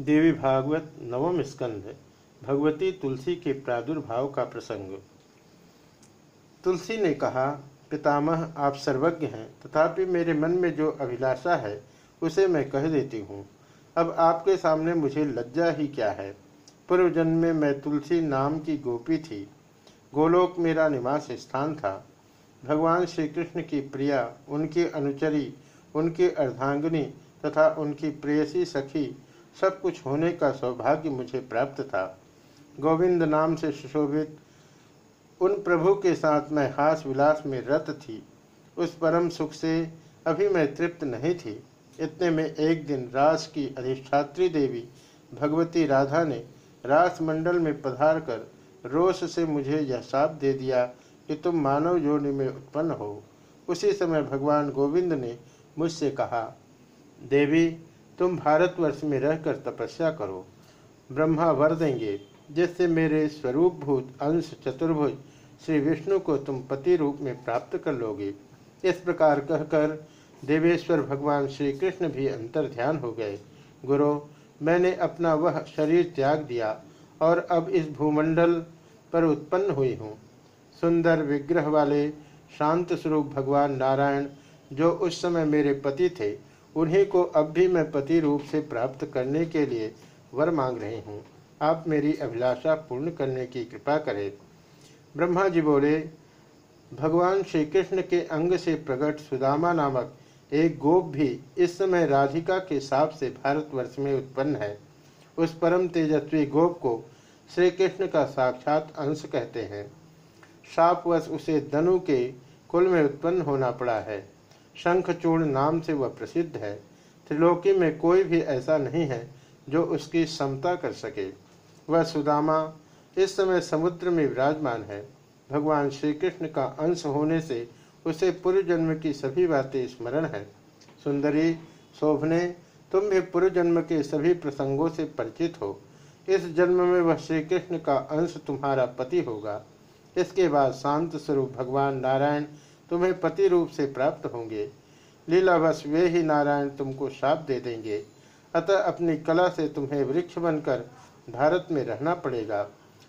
देवी भागवत नवम स्कंध, भगवती तुलसी के प्रादुर्भाव का प्रसंग। तुलसी ने कहा, पितामह, आप सर्वज्ञ हैं, तथापि मेरे मन में जो अभिलाषा है, उसे मैं कह देती हूँ। अब आपके सामने मुझे लज्जा ही क्या है? पूर्व जन्म में मैं तुलसी नाम की गोपी थी। गोलोक मेरा निवास स्थान था। भगवान श्री कृष्ण की प्रिया, उनकी अनुचरी, उनकी अर्धांगिनी तथा उनकी प्रेयसी सखी सब कुछ होने का सौभाग्य मुझे प्राप्त था। गोविंद नाम से सुशोभित, उन प्रभु के साथ मैं हास विलास में रत थी। उस परम सुख से अभी मैं तृप्त नहीं थी। इतने में एक दिन रास की अधिष्ठात्री देवी, भगवती राधा ने रास मंडल में पधार कर रोष से मुझे यह साप दे दिया कि तुम मानव योनि में उत्पन्न हो। उसी समय भगवान गोविंद ने मुझसे कहा, देवी तुम भारतवर्ष में रहकर तपस्या करो। ब्रह्मा वर देंगे, जिससे मेरे स्वरूप भूत अंश चतुर्भुज श्री विष्णु को तुम पति रूप में प्राप्त कर लोगे। इस प्रकार कहकर देवेश्वर भगवान श्री कृष्ण भी अंतर ध्यान हो गए। गुरु, मैंने अपना वह शरीर त्याग दिया और अब इस भूमंडल पर उत्पन्न हुई हूँ। सुंदर विग्रह वाले शांत स्वरूप भगवान नारायण, जो उस समय मेरे पति थे उन्हीं को अब भी मैं पति रूप से प्राप्त करने के लिए वर मांग रही हूँ। आप मेरी अभिलाषा पूर्ण करने की कृपा करें। ब्रह्मा जी बोले, भगवान श्री कृष्ण के अंग से प्रकट सुदामा नामक एक गोप भी इस समय राधिका के साप से भारतवर्ष में उत्पन्न है। उस परम तेजस्वी गोप को श्री कृष्ण का साक्षात अंश कहते हैं। शापवश उसे दनु के कुल में उत्पन्न होना पड़ा है। शंखचूर्ण नाम से वह प्रसिद्ध है। त्रिलोकी में कोई भी ऐसा नहीं है जो उसकी समता कर सके। वह सुदामा, इस समय समुद्र में विराजमान है। भगवान श्री कृष्ण का अंश होने से उसे पूर्व जन्म की सभी बातें स्मरण है। सुंदरी, शोभने, तुम भी पूर्व जन्म के सभी प्रसंगों से परिचित हो। इस जन्म में वह श्री कृष्ण का अंश तुम्हारा पति होगा। इसके बाद शांत स्वरूप भगवान नारायण तुम्हें पति रूप से प्राप्त होंगे। लीलावश वे ही नारायण तुमको शाप दे देंगे। अतः अपनी कला से तुम्हें वृक्ष बनकर भारत में रहना पड़ेगा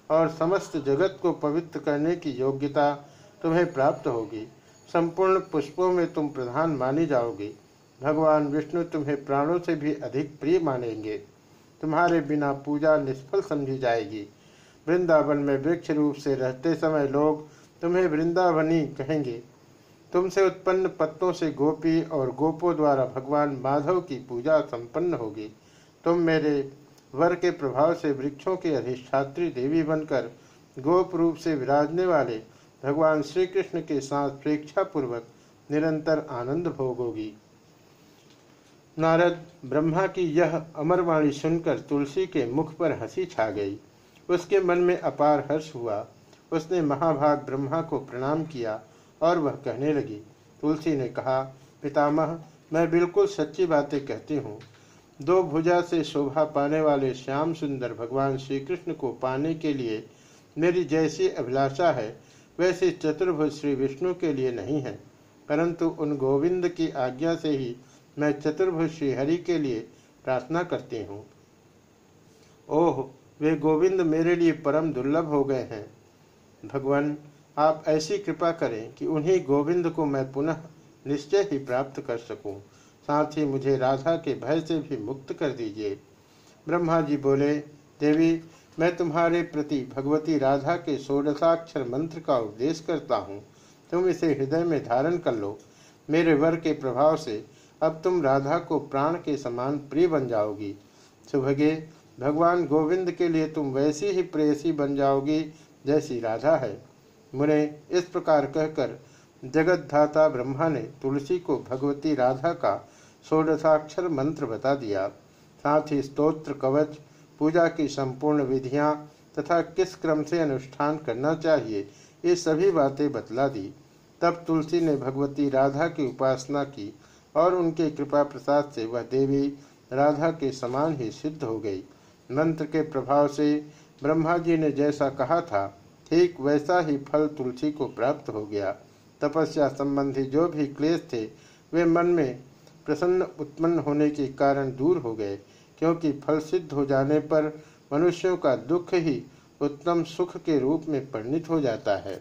और समस्त जगत को पवित्र करने की योग्यता तुम्हें प्राप्त होगी। संपूर्ण पुष्पों में तुम प्रधान मानी जाओगी। भगवान विष्णु तुम्हें प्राणों से भी अधिक प्रिय मानेंगे। तुम्हारे बिना पूजा निष्फल समझी जाएगी। वृंदावन में वृक्ष रूप से रहते समय लोग तुम्हें वृंदावनी कहेंगे। तुमसे उत्पन्न पत्तों से गोपी और गोपों द्वारा भगवान माधव की पूजा संपन्न होगी। तुम मेरे वर के प्रभाव से वृक्षों के अधिष्ठात्री देवी बनकर गोप रूप से विराजने वाले भगवान श्री कृष्ण के साथ प्रेक्षापूर्वक निरंतर आनंद भोगोगी। नारद, ब्रह्मा की यह अमरवाणी सुनकर तुलसी के मुख पर हँसी छा गई। उसके मन में अपार हर्ष हुआ। उसने महाभाग ब्रह्मा को प्रणाम किया और वह कहने लगी, तुलसी ने कहा, पितामह, मैं बिल्कुल सच्ची बातें कहती हूँ। दो भुजा से शोभा पाने वाले श्याम सुंदर भगवान श्री कृष्ण को पाने के लिए मेरी जैसी अभिलाषा है, वैसे चतुर्भुज श्री विष्णु के लिए नहीं है। परंतु उन गोविंद की आज्ञा से ही मैं चतुर्भुज श्री हरि के लिए प्रार्थना करती हूँ। ओह, वे गोविंद मेरे लिए परम दुर्लभ हो गए हैं। भगवान आप ऐसी कृपा करें कि उन्हीं गोविंद को मैं पुनः निश्चय ही प्राप्त कर सकूँ। साथ ही मुझे राधा के भय से भी मुक्त कर दीजिए। ब्रह्मा जी बोले, देवी, मैं तुम्हारे प्रति भगवती राधा के षोडशाक्षर मंत्र का उपदेश करता हूँ। तुम इसे हृदय में धारण कर लो। मेरे वर के प्रभाव से अब तुम राधा को प्राण के समान प्रिय बन जाओगी। सुभगे, भगवान गोविंद के लिए तुम वैसी ही प्रेयसी बन जाओगी जैसी राधा है। मुने इस प्रकार कहकर जगत धाता ब्रह्मा ने तुलसी को भगवती राधा का षोडशाक्षर मंत्र बता दिया। साथ ही स्तोत्र, कवच, पूजा की संपूर्ण विधियाँ तथा किस क्रम से अनुष्ठान करना चाहिए, ये सभी बातें बतला दी। तब तुलसी ने भगवती राधा की उपासना की और उनके कृपा प्रसाद से वह देवी राधा के समान ही सिद्ध हो गई। मंत्र के प्रभाव से ब्रह्मा जी ने जैसा कहा था ठीक वैसा ही फल तुलसी को प्राप्त हो गया। तपस्या संबंधी जो भी क्लेश थे, वे मन में प्रसन्न उत्पन्न होने के कारण दूर हो गए, क्योंकि फल सिद्ध हो जाने पर मनुष्यों का दुख ही उत्तम सुख के रूप में परिणित हो जाता है।